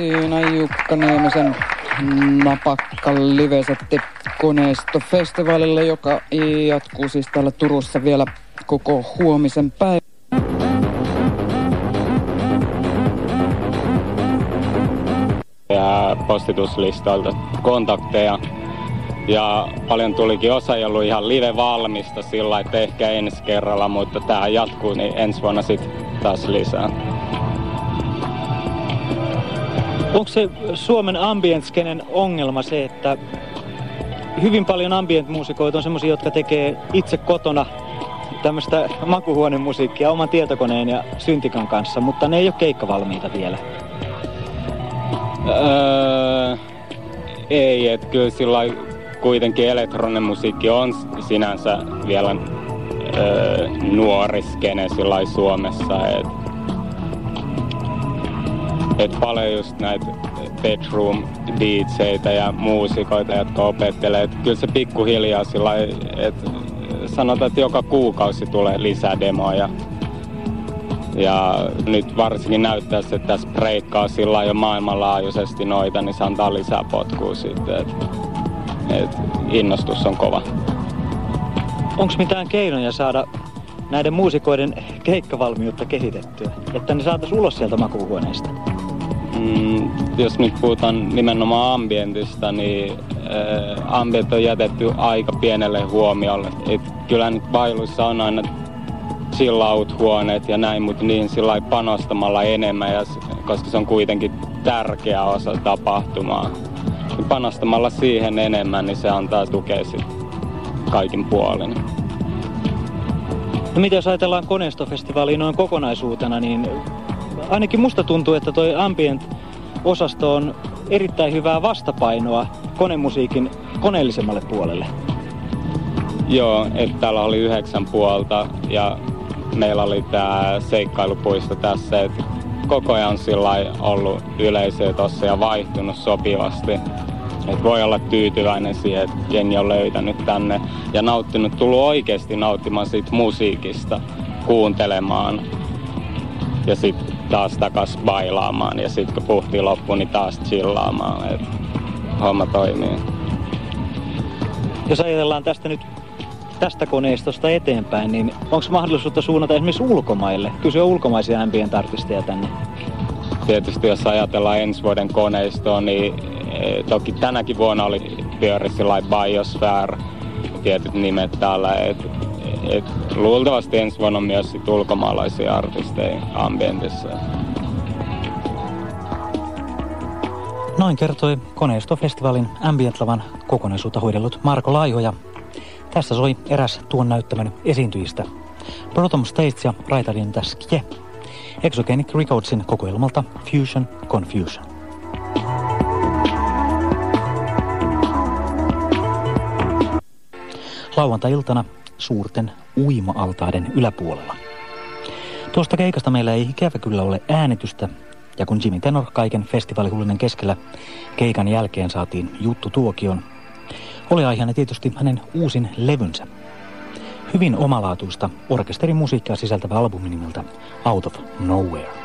Siinä Jukka Niemisen napakka livesetti koneistofestivaalille, joka jatkuu siis täällä Turussa vielä koko huomisen päivän. Ja postituslistalta kontakteja. Ja paljon tulikin osa ei ollut ihan live valmista sillä että ehkä ensi kerralla, mutta tämä jatkuu, niin ensi vuonna sitten taas lisää. Onko se Suomen ambient-skenen ongelma se, että hyvin paljon ambient-muusikoita on semmoisia, jotka tekee itse kotona tämmöistä makuhuonemusiikkia oman tietokoneen ja syntikan kanssa, mutta ne ei ole keikkavalmiita vielä. Öö, ei, että kyllä sillä kuitenkin elektroninen musiikki on sinänsä vielä öö, nuori skene sillä Suomessa. Et, et paljon just näitä bedroom DJitä ja muusikoita, jotka opettelee. Et kyllä se pikkuhiljaa sillä että sanotaan, että joka kuukausi tulee lisää demoja. Ja nyt varsinkin näyttää, että tässä breikkaa sillä jo maailmanlaajuisesti noita, niin se antaa lisää potkua sitten. Et, et innostus on kova. Onko mitään keinoja saada näiden muusikoiden keikkavalmiutta kehitettyä, että ne saataisiin ulos sieltä makuuhuoneista? Mm, jos nyt puhutaan nimenomaan ambientista, niin äh, ambient on jätetty aika pienelle huomiolle. Et kyllä nyt bailuissa on aina chill huoneet ja näin, mutta niin sillä panostamalla enemmän, ja, koska se on kuitenkin tärkeä osa tapahtumaa. Niin panostamalla siihen enemmän, niin se antaa tukea sitten kaikin puolin. No mitä jos ajatellaan koneistofestivaalia noin kokonaisuutena, niin ainakin musta tuntuu, että toi ambient-osasto on erittäin hyvää vastapainoa konemusiikin koneellisemmalle puolelle. Joo, että täällä oli yhdeksän puolta ja meillä oli tämä seikkailupuisto tässä, että koko ajan sillä ollut yleisöä tossa ja vaihtunut sopivasti. Et voi olla tyytyväinen siihen, että jengi on löytänyt tänne ja nauttinut, tullut oikeasti nauttimaan siitä musiikista, kuuntelemaan ja sitten taas takas bailaamaan ja sitten kun puhti loppuu, niin taas chillaamaan. Et homma toimii. Jos ajatellaan tästä nyt tästä koneistosta eteenpäin, niin onko mahdollisuutta suunnata esimerkiksi ulkomaille, kysyä ulkomaisia ambient artisteja tänne? Tietysti jos ajatellaan ensi vuoden koneistoa, niin e, toki tänäkin vuonna oli pyörissä Biosphere, tietyt nimet täällä, et, et, luultavasti ensi vuonna on myös sit ulkomaalaisia artisteja ambientissa. Noin kertoi Koneistofestivaalin Ambient-lavan kokonaisuutta hoidellut Marko Laiho ja tässä soi eräs tuon näyttämän esiintyjistä. Protom States ja Raitarin Taskje. Exogenic Recordsin kokoelmalta Fusion Confusion. Lauantai-iltana suurten uima-altaiden yläpuolella. Tuosta keikasta meillä ei ikävä kyllä ole äänitystä, ja kun Jimmy Tenor kaiken festivaalihullinen keskellä keikan jälkeen saatiin juttu tuokion, oli aiheena tietysti hänen uusin levynsä. Hyvin omalaatuista orkesterimusiikkia sisältävä albumi nimeltä Out of Nowhere.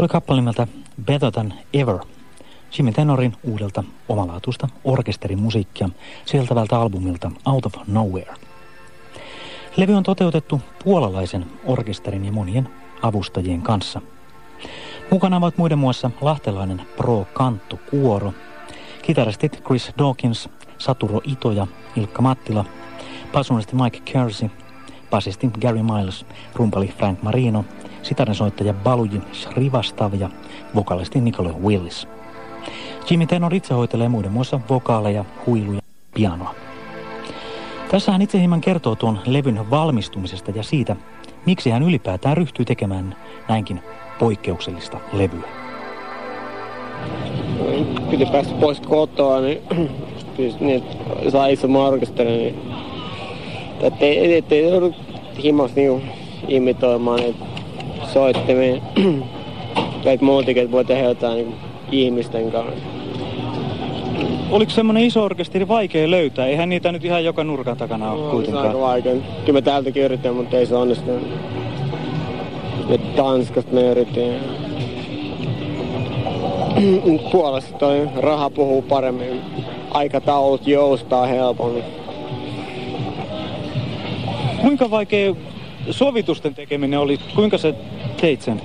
Oli kappale nimeltä Better Than Ever. Jimmy Tenorin uudelta omalaatuista orkesterin musiikkia sieltävältä albumilta Out of Nowhere. Levy on toteutettu puolalaisen orkesterin ja monien avustajien kanssa. Mukana ovat muiden muassa lahtelainen Pro Kantto Kuoro, kitaristit Chris Dawkins, Saturo Ito ja Ilkka Mattila, basunisti Mike Kersey, basisti Gary Miles, rumpali Frank Marino, sitarensoittaja Baluji Srivastav ja vokalisti Nicole Willis. Jimmy Tenor itse hoitelee muiden muassa vokaaleja, huiluja, pianoa. Tässä hän itse hieman kertoo tuon levyn valmistumisesta ja siitä, miksi hän ylipäätään ryhtyy tekemään näinkin poikkeuksellista levyä. Piti päästä pois kotoa, niin, niin sai iso orkesteri, niin ettei, ettei joudu himas niinku imitoimaan niitä soittimia. Kaikki muutakin, että voi tehdä jotain niin ihmisten kanssa. Oliko semmoinen iso orkesteri vaikea löytää? Eihän niitä nyt ihan joka nurkan takana ole no, kuitenkaan. Se aika vaikea. Kyllä me täältäkin yritin, mutta ei se onnistunut. Ja Tanskasta me yritin. Puolesta toi raha puhuu paremmin. Aikataulut joustaa helpommin. Kuinka vaikea sovitusten tekeminen oli? Kuinka sä teit sen?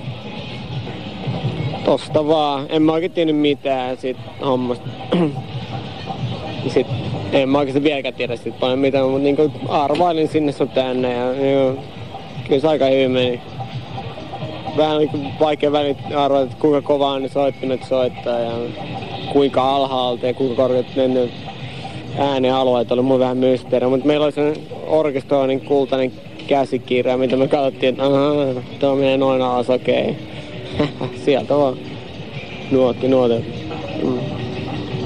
Tosta vaan. En mä oikein tiennyt mitään siitä hommasta. sit, en mä oikeastaan vieläkään tiedä siitä paljon mitään, mutta niin arvailin sinne sun tänne ja joo, kyllä se aika hyvin meni. Vähän niin vaikea välit arvata, että kuinka kovaa ne soittimet soittaa ja kuinka alhaalta ja kuinka korkeat ne äänealueet oli mun vähän mysteeri, mutta meillä oli sellainen orkestroinnin kultainen käsikirja, mitä me katsottiin, että ahaa, tuo menee noin alas, okei. Okay. Sieltä vaan nuotti nuotti. Mm.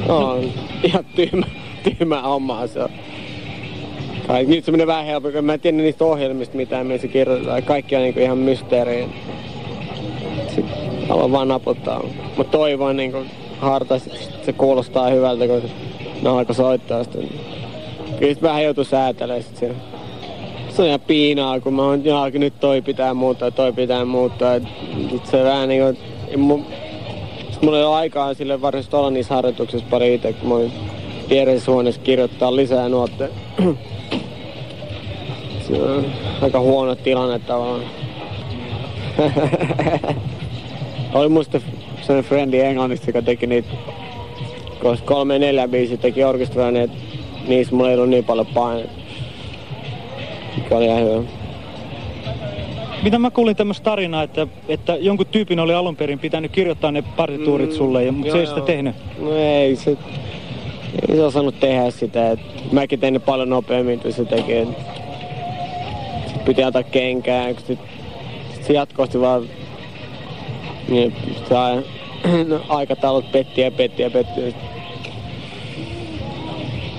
On ihan tyhmä, tyhmä homma se. Kai, nyt se menee vähän helpommin, mä en tiedä niistä ohjelmista mitään, missä kirjoitetaan. Kaikki on niinku ihan mysteeriä. Sitten haluan vaan naputtaa. Mä toivon niinku hartaasti, se kuulostaa hyvältä, kun ne alkoi soittaa sitä. Kyllä vähän joutuu säätelemään sit siellä. Ihan piinaa, kun mä oon, jaa, nyt toi pitää muuttaa, toi pitää muuttaa. Sit se vähän niinku, mun, mulla ei ole aikaa sille varsinaisesti olla niissä harjoituksissa pari itse, kun mä olin vieressä kirjoittaa lisää nuotteja. Se on aika huono tilanne tavallaan. Oli musta sellainen frendi englannista, joka teki niitä, koska kolme neljä biisi teki orkestroja, niin niissä mulla ei ollut niin paljon painetta. Mikä oli ihan hyvä. Mitä mä kuulin tämmöistä tarinaa, että, että jonkun tyypin oli alun perin pitänyt kirjoittaa ne partituurit sulle, ja, mutta joo, se ei sitä tehnyt. No ei se, ei se osannut tehdä sitä. Et mäkin tein ne paljon nopeammin, kuin se teki. Et sit piti antaa kenkää. kun Sit, sit se jatkuvasti vaan niin, se aina- no, aikataulut petti ja petti ja petti.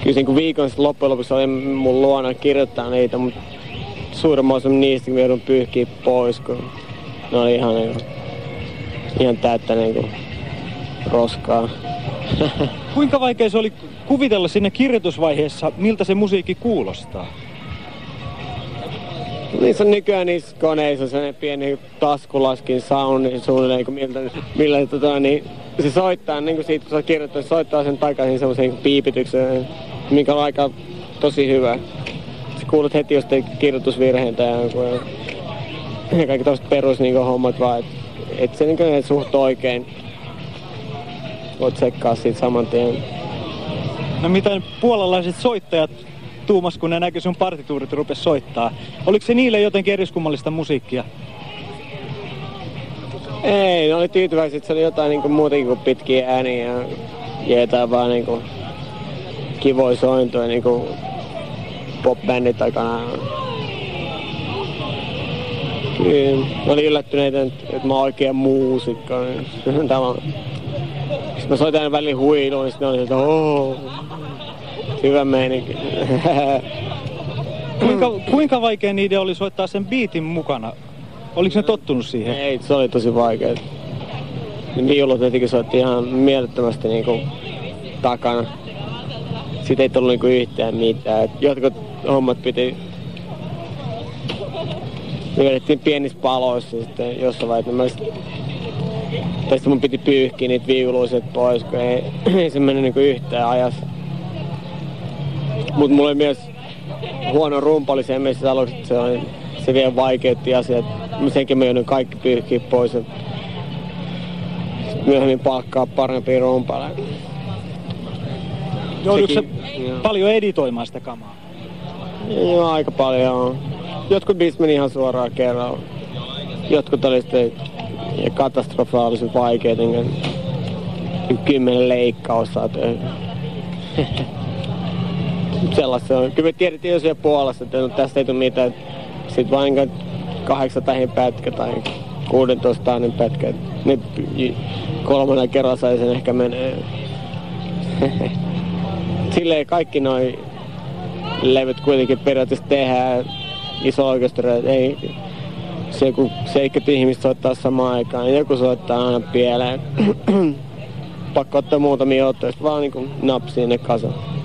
Kyllä niin viikon sitten loppujen lopuksi oli mun luona kirjoittaa niitä, mutta suurimman osan niistä mä joudun pyyhkiä pois, kun ne oli ihan, niin, ihan täyttä niin roskaa. Kuinka vaikea se oli kuvitella sinne kirjoitusvaiheessa, miltä se musiikki kuulostaa? Niissä on nykyään niissä koneissa sellainen pieni taskulaskin soundi suunnilleen, kun miltä, millä tota, niin, se soittaa, niin kuin siitä kun se on kirjoittanut, se soittaa sen takaisin semmoisen niin piipityksen, mikä on aika tosi hyvä. Se kuulet heti, jos teet kirjoitusvirheen tai jonkun, ja, kaikki tosta perus niin hommat vaan, että et se niin kuin, suht oikein. Voit tsekkaa siitä saman tien. No mitä puolalaiset soittajat tuumas, kun ne näkyi sun partituurit rupes soittaa? Oliko se niille jotenkin eriskummallista musiikkia? Ei, ne oli tyytyväisiä, että se oli jotain niinku muutenkin kuin pitkiä ääniä ja, jotain vaan niinku kivoja sointoja niinku pop-bändin takana. Kyllä, ne oli yllättyneitä, että, että mä oon oikea muusikko. niin Tämä on... Sitten mä soitan aina välillä huiluun, niin sitten oli, että ooo, hyvä meininki. Kuinka, kuinka vaikea niiden oli soittaa sen biitin mukana? Oliko ne tottunut siihen? Ei, se oli tosi vaikea. Viulut jotenkin soitti ihan mielettömästi niinku takana. Siitä ei tullut niinku yhtään mitään. Et jotkut hommat piti... Me vedettiin pienissä paloissa sitten jossain vaiheessa. Tai sitten mun piti pyyhkiä niitä viuluiset pois, kun ei, ei se mennyt niinku yhtään ajas. Mut mulla oli myös huono rumpali sen missä aluksi, että se, oli, se vielä vaikeutti asiat. Senkin mä joudun kaikki pyyhkiä pois. Ja myöhemmin palkkaa parempia rumpaleja. Joudutko Sekin-. Paljon editoimaan sitä kamaa? Joo, aika paljon. Jotkut biisit meni ihan suoraan kerralla. Jotkut oli sitten katastrofaalisen vaikeita, niin kymmenen leikkausta. Sellaista se on. Kyllä me tiedettiin jo siellä puolesta, että no, tästä ei tule mitään. Sitten vain kahdeksan tähin pätkä tai 16 tähden pätkä. Ne y- kolmannella kerralla sai sen ehkä menee. Silleen kaikki noin levyt kuitenkin periaatteessa tehdään iso orkesteri, ei se joku 70 ihmistä soittaa samaan aikaan, joku soittaa aina pieleen. Pakko ottaa muutamia ottoja, vaan niin napsii ne kasaan.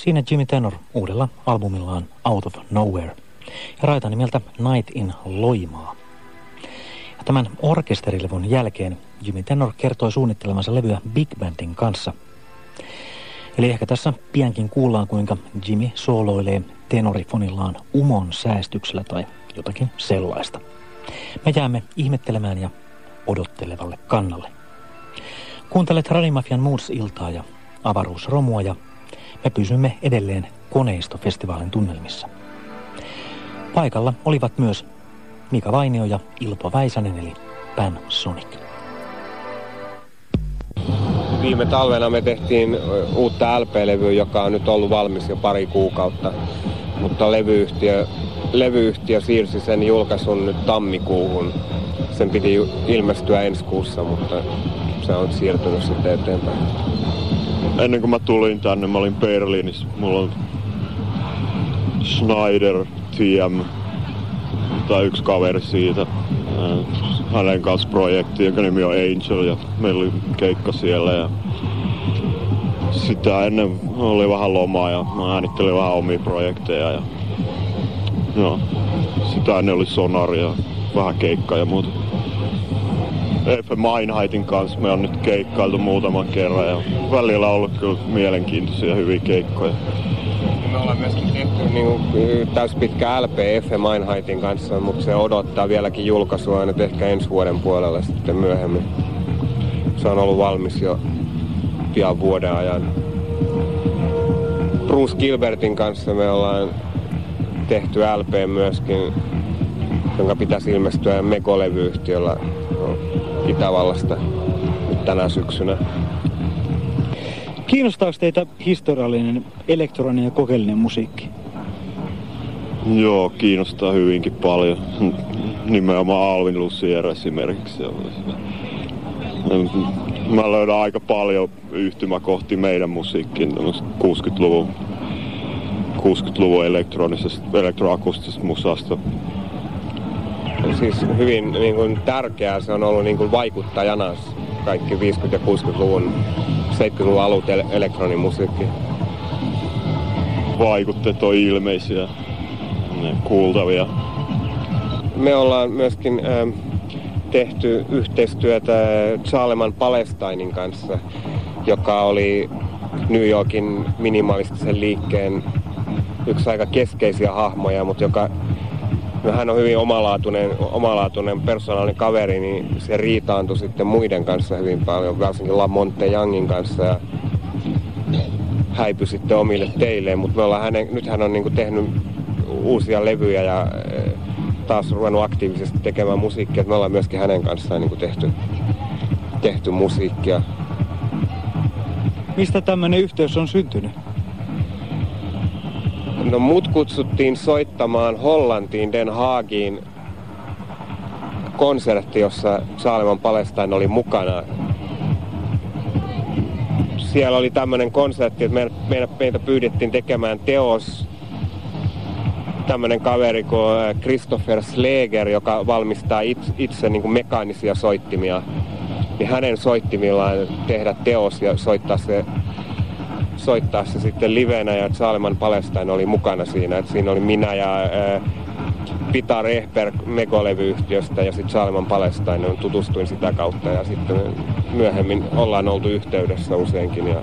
Siinä Jimmy Tenor uudella albumillaan Out of Nowhere ja raita nimeltä Night in Loimaa. Ja tämän orkesterilevun jälkeen Jimmy Tenor kertoi suunnittelemansa levyä Big Bandin kanssa. Eli ehkä tässä piankin kuullaan, kuinka Jimmy sooloilee tenorifonillaan umon säästyksellä tai jotakin sellaista. Me jäämme ihmettelemään ja odottelevalle kannalle. Kuuntelet Radimafian Moods-iltaa ja avaruusromua ja me pysymme edelleen koneistofestivaalin tunnelmissa. Paikalla olivat myös Mika Vainio ja Ilpo Väisänen eli Pan Sonic. Viime talvena me tehtiin uutta LP-levyä, joka on nyt ollut valmis jo pari kuukautta, mutta levyyhtiö, levyyhtiö siirsi sen julkaisun nyt tammikuuhun. Sen piti ilmestyä ensi kuussa, mutta se on siirtynyt sitten eteenpäin ennen kuin mä tulin tänne, mä olin Berliinissä. Mulla on Schneider, TM, tai yksi kaveri siitä. Hänen kanssa projekti, jonka nimi on Angel, ja meillä oli keikka siellä. Ja sitä ennen oli vähän lomaa ja mä äänittelin vähän omia projekteja. Ja, no, sitä ennen oli Sonar ja vähän keikkaa ja muuta. Efe Meinheitin kanssa me on nyt keikkailtu muutaman kerran ja välillä on ollut kyllä mielenkiintoisia hyviä keikkoja. Me ollaan myöskin tehty niin kuin, täyspitkä LP Efe Meinheitin kanssa, mutta se odottaa vieläkin julkaisua nyt ehkä ensi vuoden puolella sitten myöhemmin. Se on ollut valmis jo pian vuoden ajan. Bruce Gilbertin kanssa me ollaan tehty LP myöskin, jonka pitäisi ilmestyä Mego-levyyhtiöllä Itävallasta nyt tänä syksynä. Kiinnostaako teitä historiallinen elektroninen ja kokeellinen musiikki? Joo, kiinnostaa hyvinkin paljon. Nimenomaan Alvin Lucier esimerkiksi. Mä löydän aika paljon yhtymäkohti meidän musiikkiin 60-luvun 60-luvun elektronisesta, elektroakustisesta musasta siis hyvin niin kuin, tärkeää. Se on ollut niin kuin, vaikuttajana kaikki 50- ja 60-luvun, 70-luvun alut elektronimusiikki. Vaikutteet on ilmeisiä, ne kuultavia. Me ollaan myöskin äh, tehty yhteistyötä Charleman Palestinin kanssa, joka oli New Yorkin minimalistisen liikkeen yksi aika keskeisiä hahmoja, mutta joka no hän on hyvin omalaatuinen, omalaatuinen persoonallinen kaveri, niin se riitaantui sitten muiden kanssa hyvin paljon, varsinkin Lamonte Youngin kanssa. Ja häipy sitten omille teilleen, mutta me ollaan hänen, nyt hän on niin tehnyt uusia levyjä ja eh, taas ruvennut aktiivisesti tekemään musiikkia. Me ollaan myöskin hänen kanssaan niin tehty, tehty musiikkia. Mistä tämmöinen yhteys on syntynyt? No mut kutsuttiin soittamaan Hollantiin Den Haagiin konsertti, jossa Saaleman Palestain oli mukana. Siellä oli tämmöinen konsertti, että meitä, meitä, pyydettiin tekemään teos tämmöinen kaveri kuin äh, Christopher Sleger, joka valmistaa itse, itse niin kuin mekaanisia soittimia. Niin hänen soittimillaan tehdä teos ja soittaa se soittaa se sitten livenä ja Salman Palestain oli mukana siinä. Et siinä oli minä ja ää, Pita Rehberg Megolevyyhtiöstä ja sitten Salman Palestain. Tutustuin sitä kautta ja sitten myöhemmin ollaan oltu yhteydessä useinkin ja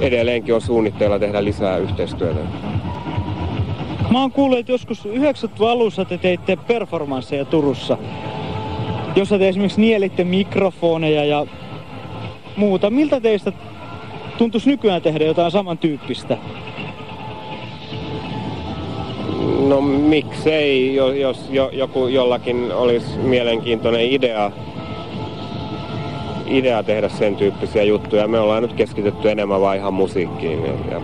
edelleenkin on suunnitteilla tehdä lisää yhteistyötä. Mä oon kuullut, että joskus 90 alussa te teitte performansseja Turussa, jossa te esimerkiksi nielitte mikrofoneja ja muuta. Miltä teistä tuntuisi nykyään tehdä jotain samantyyppistä? No miksei, jos, jo, joku jollakin olisi mielenkiintoinen idea, idea tehdä sen tyyppisiä juttuja. Me ollaan nyt keskitytty enemmän vaan ihan musiikkiin ja, ja,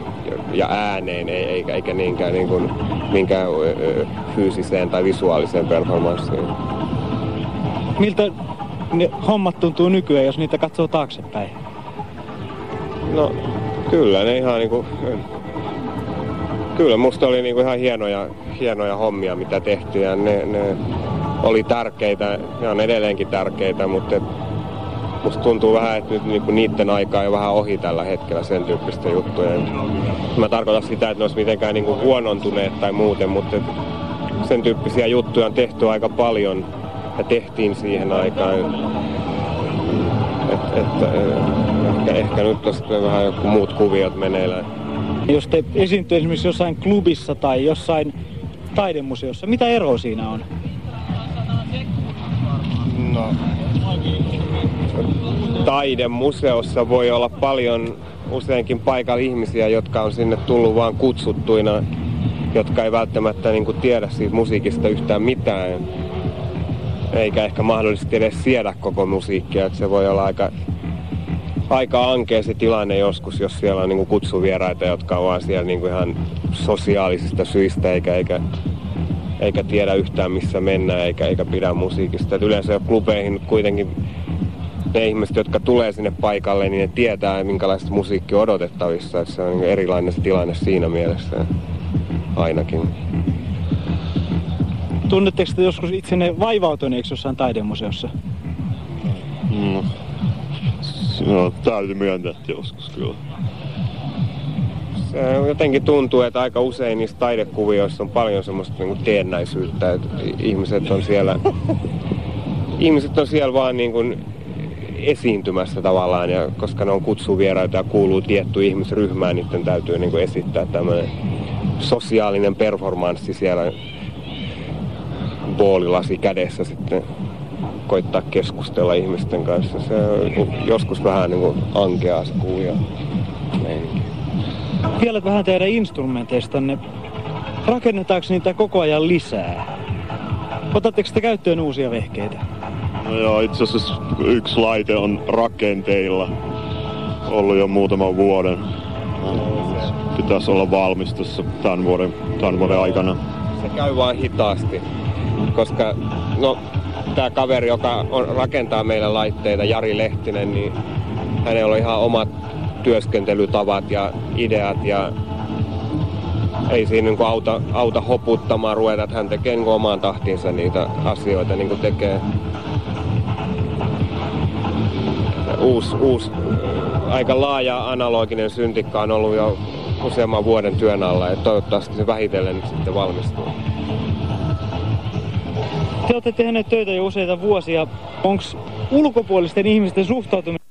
ja ääneen, eikä, eikä niinkään, niin kuin, niinkään fyysiseen tai visuaaliseen performanssiin. Miltä ne hommat tuntuu nykyään, jos niitä katsoo taaksepäin? No kyllä ne ihan niinku, kyllä musta oli niinku ihan hienoja, hienoja hommia mitä tehtiin ja ne, ne oli tärkeitä, ne on edelleenkin tärkeitä, mutta et, musta tuntuu vähän, että nyt niinku niiden aikaa jo vähän ohi tällä hetkellä sen tyyppistä juttuja. Mä tarkoitan sitä, että ne olisi mitenkään niinku huonontuneet tai muuten, mutta et, sen tyyppisiä juttuja on tehty aika paljon ja tehtiin siihen aikaan. Et, et, ehkä, ehkä nyt on sitten vähän joku muut kuviot meneillään. Jos te esiintyy esimerkiksi jossain klubissa tai jossain taidemuseossa, mitä eroa siinä on? No, taidemuseossa voi olla paljon useinkin paikalla ihmisiä, jotka on sinne tullut vaan kutsuttuina, jotka ei välttämättä niin kuin, tiedä siitä musiikista yhtään mitään. Eikä ehkä mahdollisesti edes siedä koko musiikkia, että se voi olla aika aika ankea se tilanne joskus, jos siellä on niin kutsuvieraita, jotka on vaan siellä niin ihan sosiaalisista syistä eikä, eikä, eikä tiedä yhtään missä mennään eikä, eikä pidä musiikista. Et yleensä klubeihin kuitenkin ne ihmiset, jotka tulee sinne paikalle, niin ne tietää, minkälaista musiikki on odotettavissa. Et se on niin erilainen se tilanne siinä mielessä ainakin. Tunnetteko te joskus itsenne vaivautuneeksi jossain taidemuseossa? No, No, täytyy myöntää että joskus kyllä. Se jotenkin tuntuu, että aika usein niissä taidekuvioissa on paljon semmoista niin teennäisyyttä, että ihmiset on siellä, ihmiset on siellä vaan niin kuin esiintymässä tavallaan, ja koska ne on kutsuvieraita ja kuuluu tietty ihmisryhmään, niiden täytyy niin kuin esittää tämmöinen sosiaalinen performanssi siellä boolilasi kädessä sitten koittaa keskustella ihmisten kanssa. Se on joskus vähän niin kuin ankeaa se kuuja meininki. Vielä vähän teidän instrumenteistanne. Rakennetaanko niitä koko ajan lisää? Otatteko te käyttöön uusia vehkeitä? No joo, itse asiassa yksi laite on rakenteilla ollut jo muutaman vuoden. Pitäisi olla valmis tässä tämän vuoden, tämän vuoden aikana. Se käy vaan hitaasti, koska no, tämä kaveri, joka on, rakentaa meille laitteita, Jari Lehtinen, niin hänellä on ihan omat työskentelytavat ja ideat ja ei siinä niin auta, auta hoputtamaan ruveta, että hän tekee niin omaan tahtiinsa niitä asioita niin kuin tekee. Uusi, uusi, aika laaja analoginen syntikka on ollut jo useamman vuoden työn alla ja toivottavasti se vähitellen sitten valmistuu. Te olette tehneet töitä jo useita vuosia. Onko ulkopuolisten ihmisten suhtautuminen